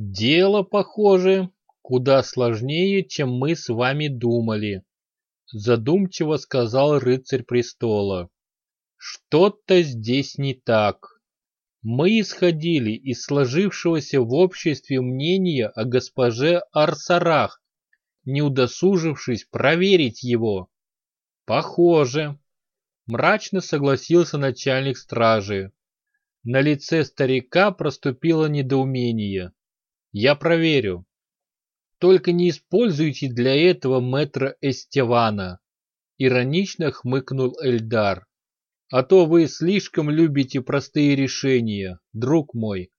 Дело, похоже, куда сложнее, чем мы с вами думали, задумчиво сказал рыцарь престола. Что-то здесь не так. Мы исходили из сложившегося в обществе мнения о госпоже Арсарах, не удосужившись проверить его. Похоже. Мрачно согласился начальник стражи. На лице старика проступило недоумение. Я проверю. Только не используйте для этого мэтра Эстевана, иронично хмыкнул Эльдар. А то вы слишком любите простые решения, друг мой.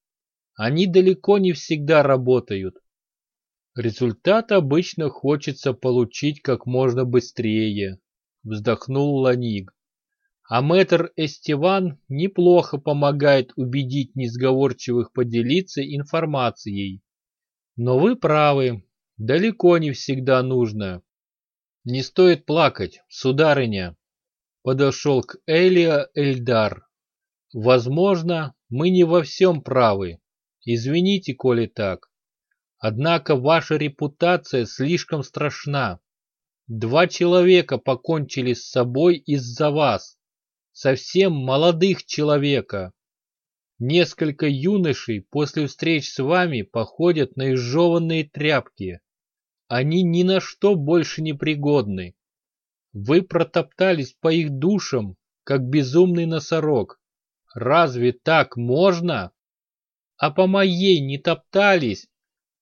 Они далеко не всегда работают. Результат обычно хочется получить как можно быстрее, вздохнул Ланиг. А мэтр Эстеван неплохо помогает убедить несговорчивых поделиться информацией. Но вы правы, далеко не всегда нужно. Не стоит плакать, сударыня. Подошел к Элия Эльдар. Возможно, мы не во всем правы. Извините, коли так. Однако ваша репутация слишком страшна. Два человека покончили с собой из-за вас. Совсем молодых человека. Несколько юношей после встреч с вами походят на изжеванные тряпки. Они ни на что больше не пригодны. Вы протоптались по их душам, как безумный носорог. Разве так можно? А по моей не топтались,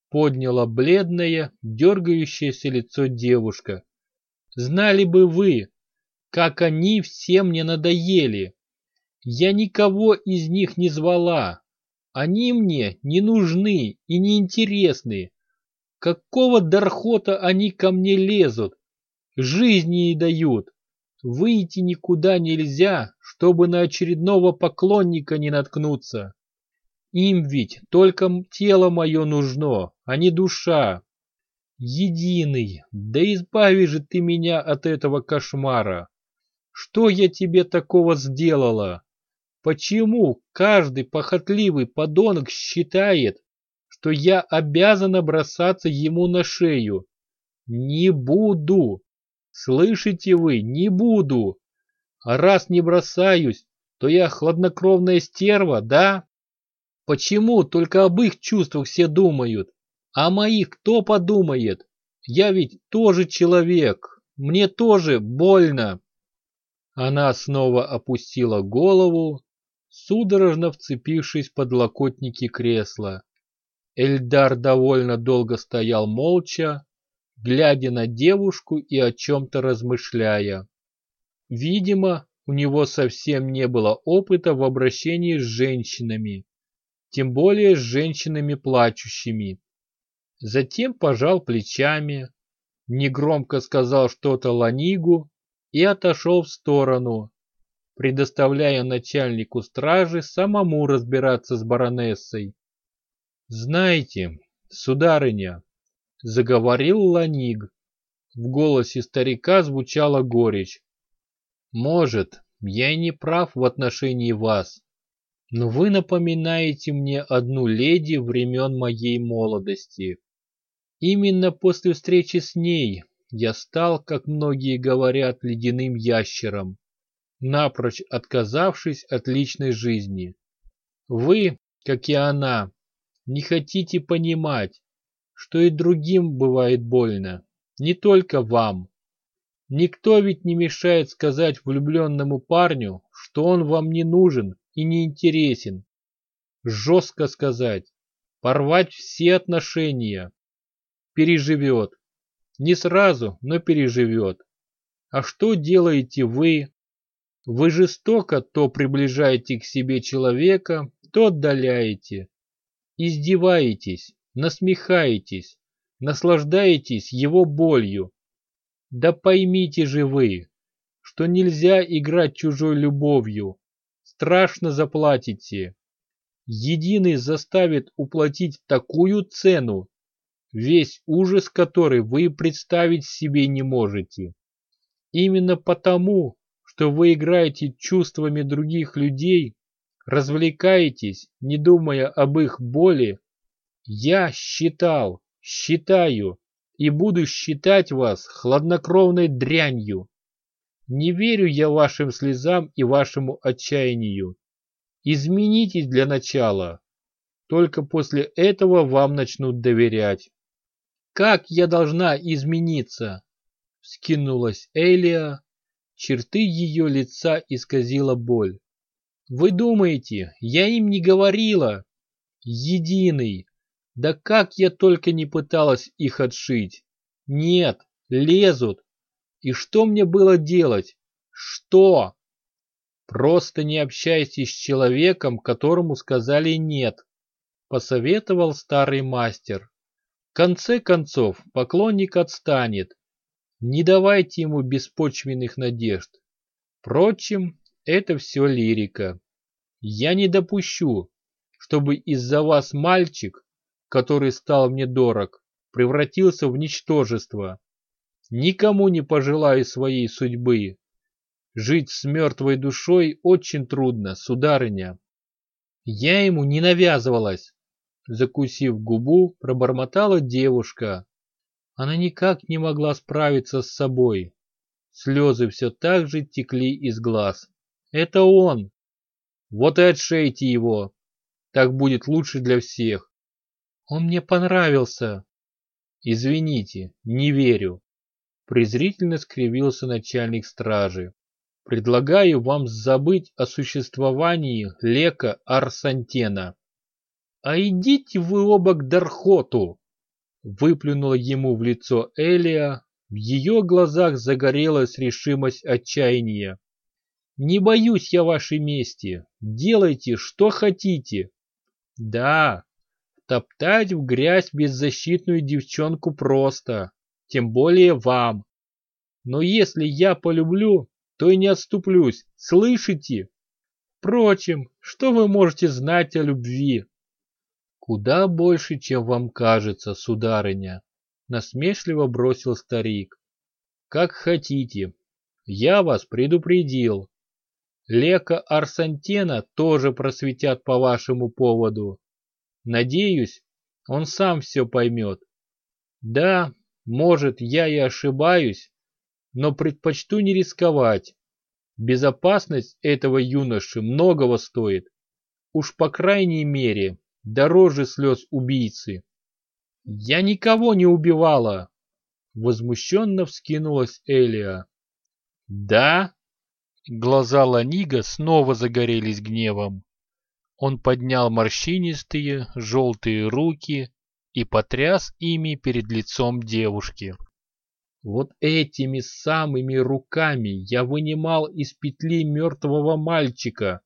подняла бледное, дергающееся лицо девушка. Знали бы вы, как они все мне надоели. Я никого из них не звала. Они мне не нужны и не интересны. Какого дархота они ко мне лезут? Жизни не дают. Выйти никуда нельзя, чтобы на очередного поклонника не наткнуться. Им ведь только тело мое нужно, а не душа. Единый, да избави же ты меня от этого кошмара. Что я тебе такого сделала? Почему каждый похотливый подонок считает, что я обязана бросаться ему на шею. Не буду. Слышите вы, не буду. А раз не бросаюсь, то я хладнокровная стерва, да? Почему только об их чувствах все думают? А моих кто подумает? Я ведь тоже человек. Мне тоже больно. Она снова опустила голову, судорожно вцепившись в подлокотники кресла. Эльдар довольно долго стоял молча, глядя на девушку и о чем-то размышляя. Видимо, у него совсем не было опыта в обращении с женщинами, тем более с женщинами плачущими. Затем пожал плечами, негромко сказал что-то Ланигу и отошел в сторону, предоставляя начальнику стражи самому разбираться с баронессой. «Знаете, сударыня», — заговорил Ланиг, в голосе старика звучала горечь. «Может, я и не прав в отношении вас, но вы напоминаете мне одну леди времен моей молодости. Именно после встречи с ней я стал, как многие говорят, ледяным ящером, напрочь отказавшись от личной жизни. Вы, как и она, не хотите понимать, что и другим бывает больно, не только вам. Никто ведь не мешает сказать влюбленному парню, что он вам не нужен и не интересен. Жестко сказать, порвать все отношения. Переживет. Не сразу, но переживет. А что делаете вы? Вы жестоко то приближаете к себе человека, то отдаляете. Издеваетесь, насмехаетесь, наслаждаетесь его болью. Да поймите же вы, что нельзя играть чужой любовью. Страшно заплатите. Единый заставит уплатить такую цену, весь ужас которой вы представить себе не можете. Именно потому, что вы играете чувствами других людей, развлекаетесь, не думая об их боли, Я считал, считаю и буду считать вас хладнокровной дрянью. Не верю я вашим слезам и вашему отчаянию. Изменитесь для начала. Только после этого вам начнут доверять. Как я должна измениться? Скинулась Элия. Черты ее лица исказила боль. Вы думаете, я им не говорила? Единый. Да как я только не пыталась их отшить. Нет, лезут. И что мне было делать? Что? Просто не общайся с человеком, которому сказали «нет», посоветовал старый мастер. Конце концов, поклонник отстанет. Не давайте ему беспочвенных надежд. Впрочем, это все лирика. Я не допущу, чтобы из-за вас мальчик, который стал мне дорог, превратился в ничтожество. Никому не пожелаю своей судьбы. Жить с мертвой душой очень трудно, сударыня. Я ему не навязывалась. Закусив губу, пробормотала девушка. Она никак не могла справиться с собой. Слезы все так же текли из глаз. Это он. Вот и отшейте его. Так будет лучше для всех. Он мне понравился. Извините, не верю. Презрительно скривился начальник стражи. Предлагаю вам забыть о существовании Лека Арсантена. А идите вы оба к Дархоту! Выплюнула ему в лицо Элия, в ее глазах загорелась решимость отчаяния. Не боюсь я вашей мести, делайте, что хотите. Да, топтать в грязь беззащитную девчонку просто, тем более вам. Но если я полюблю, то и не отступлюсь, слышите? Впрочем, что вы можете знать о любви? Куда больше, чем вам кажется, сударыня, насмешливо бросил старик. Как хотите, я вас предупредил. Лека Арсантена тоже просветят по вашему поводу. Надеюсь, он сам все поймет. Да, может, я и ошибаюсь, но предпочту не рисковать. Безопасность этого юноши многого стоит. Уж по крайней мере, дороже слез убийцы. Я никого не убивала! Возмущенно вскинулась Элия. Да? Глаза Ланига снова загорелись гневом. Он поднял морщинистые, желтые руки и потряс ими перед лицом девушки. Вот этими самыми руками я вынимал из петли мертвого мальчика,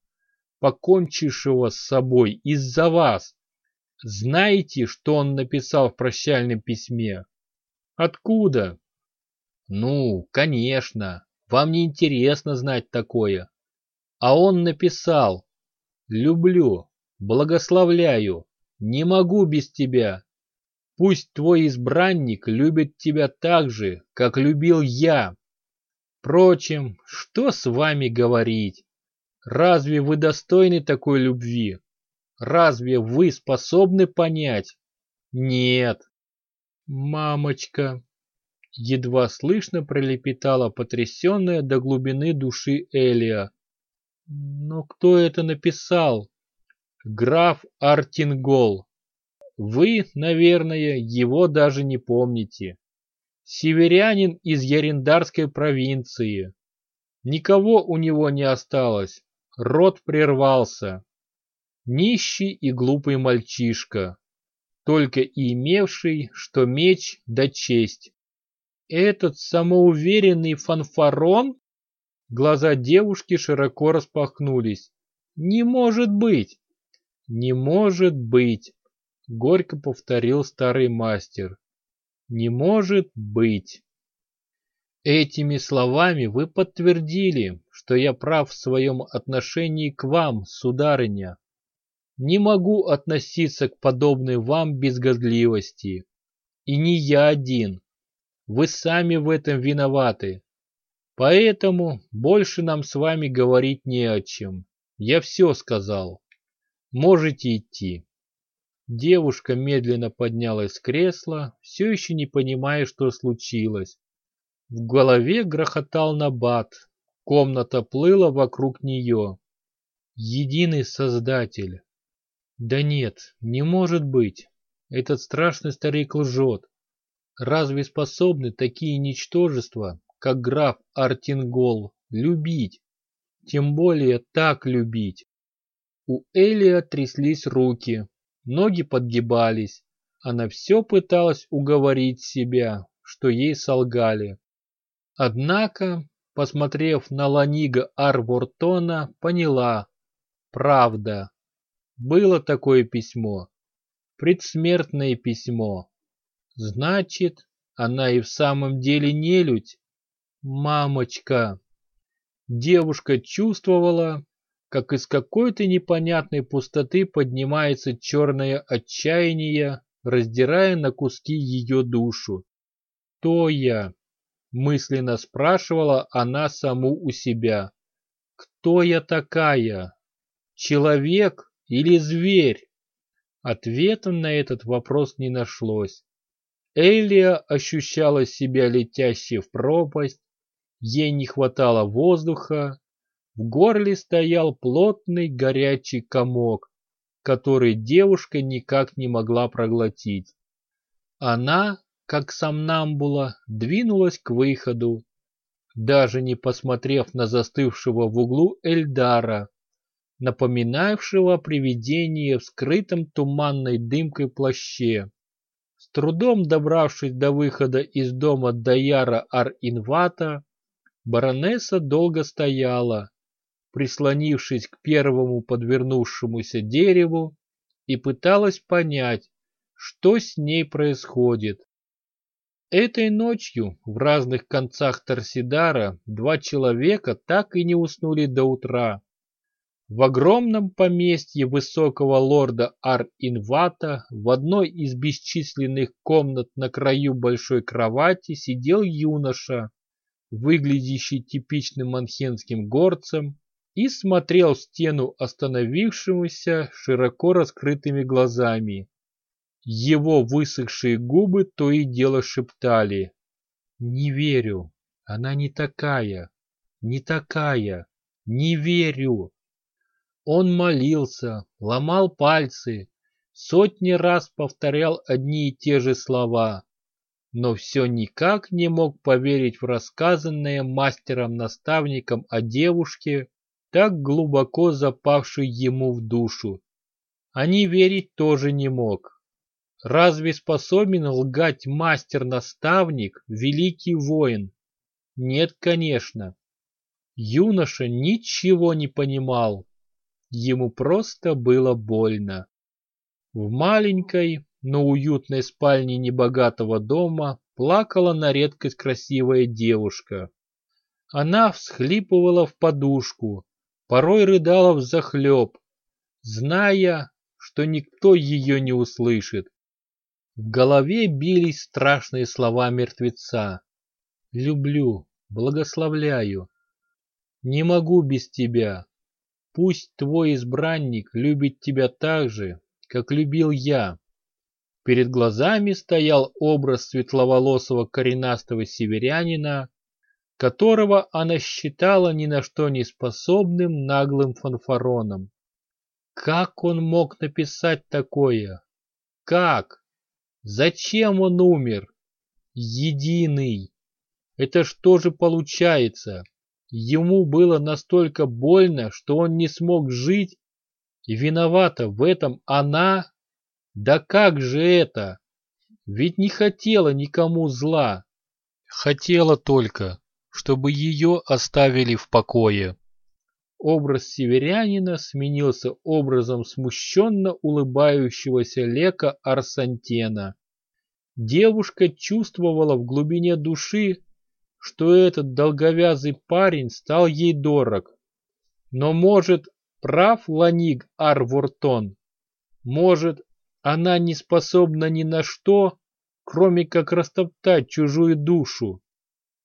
покончившего с собой из-за вас. Знаете, что он написал в прощальном письме? Откуда? Ну, конечно, вам не интересно знать такое. А он написал «Люблю, благословляю, не могу без тебя, Пусть твой избранник любит тебя так же, как любил я. Впрочем, что с вами говорить? Разве вы достойны такой любви? Разве вы способны понять? Нет. Мамочка. Едва слышно пролепетала потрясенная до глубины души Элия. Но кто это написал? Граф Артингол. Вы, наверное, его даже не помните. Северянин из Ярендарской провинции. Никого у него не осталось. Род прервался. Нищий и глупый мальчишка, только и имевший, что меч да честь. Этот самоуверенный фанфарон? Глаза девушки широко распахнулись. Не может быть! Не может быть! Горько повторил старый мастер. Не может быть. Этими словами вы подтвердили, что я прав в своем отношении к вам, сударыня. Не могу относиться к подобной вам безгодливости. И не я один. Вы сами в этом виноваты. Поэтому больше нам с вами говорить не о чем. Я все сказал. Можете идти. Девушка медленно поднялась с кресла, все еще не понимая, что случилось. В голове грохотал набат, комната плыла вокруг нее. Единый Создатель. Да нет, не может быть. Этот страшный старик лжет. Разве способны такие ничтожества, как граф Артингол, любить? Тем более так любить. У Элия тряслись руки, ноги подгибались. Она все пыталась уговорить себя, что ей солгали. Однако, посмотрев на Ланига Арвортона, поняла. Правда. Было такое письмо. Предсмертное письмо. Значит, она и в самом деле нелюдь. Мамочка. Девушка чувствовала, как из какой-то непонятной пустоты поднимается черное отчаяние, раздирая на куски ее душу. «Кто я?» — мысленно спрашивала она саму у себя. «Кто я такая? Человек или зверь?» Ответа на этот вопрос не нашлось. Элия ощущала себя летящей в пропасть, ей не хватало воздуха, в горле стоял плотный горячий комок, который девушка никак не могла проглотить. Она, как сомнамбула, двинулась к выходу, даже не посмотрев на застывшего в углу Эльдара, напоминавшего привидение в скрытом туманной дымкой плаще. С трудом добравшись до выхода из дома Даяра Ар-Инвата, баронесса долго стояла, прислонившись к первому подвернувшемуся дереву, и пыталась понять, что с ней происходит. Этой ночью в разных концах Торсидара два человека так и не уснули до утра. В огромном поместье высокого лорда Ар-Инвата в одной из бесчисленных комнат на краю большой кровати сидел юноша, выглядящий типичным манхенским горцем, и смотрел в стену остановившемуся широко раскрытыми глазами. Его высохшие губы то и дело шептали. «Не верю, она не такая, не такая, не верю!» Он молился, ломал пальцы, сотни раз повторял одни и те же слова, но все никак не мог поверить в рассказанное мастером-наставником о девушке, так глубоко запавший ему в душу. А не верить тоже не мог. Разве способен лгать мастер-наставник, великий воин? Нет, конечно. Юноша ничего не понимал. Ему просто было больно. В маленькой, но уютной спальне небогатого дома плакала на редкость красивая девушка. Она всхлипывала в подушку, порой рыдала взахлеб, зная, что никто ее не услышит. В голове бились страшные слова мертвеца. «Люблю, благословляю. Не могу без тебя. Пусть твой избранник любит тебя так же, как любил я». Перед глазами стоял образ светловолосого коренастого северянина, которого она считала ни на что не способным наглым фанфароном. Как он мог написать такое? Как? Зачем он умер? Единый. Это что же получается? Ему было настолько больно, что он не смог жить, и виновата в этом она? Да как же это? Ведь не хотела никому зла. Хотела только, чтобы ее оставили в покое. Образ северянина сменился образом смущенно улыбающегося Лека Арсантена. Девушка чувствовала в глубине души, что этот долговязый парень стал ей дорог. Но, может, прав Ланик Арвортон? Может, она не способна ни на что, кроме как растоптать чужую душу?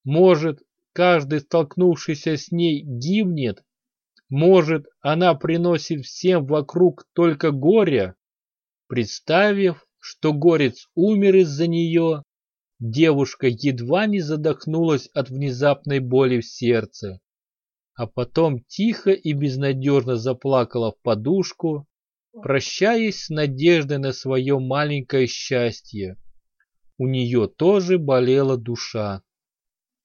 Может, каждый столкнувшийся с ней гибнет, может, она приносит всем вокруг только горе? Представив, что горец умер из-за нее, девушка едва не задохнулась от внезапной боли в сердце, а потом тихо и безнадежно заплакала в подушку, прощаясь с надеждой на свое маленькое счастье. У нее тоже болела душа.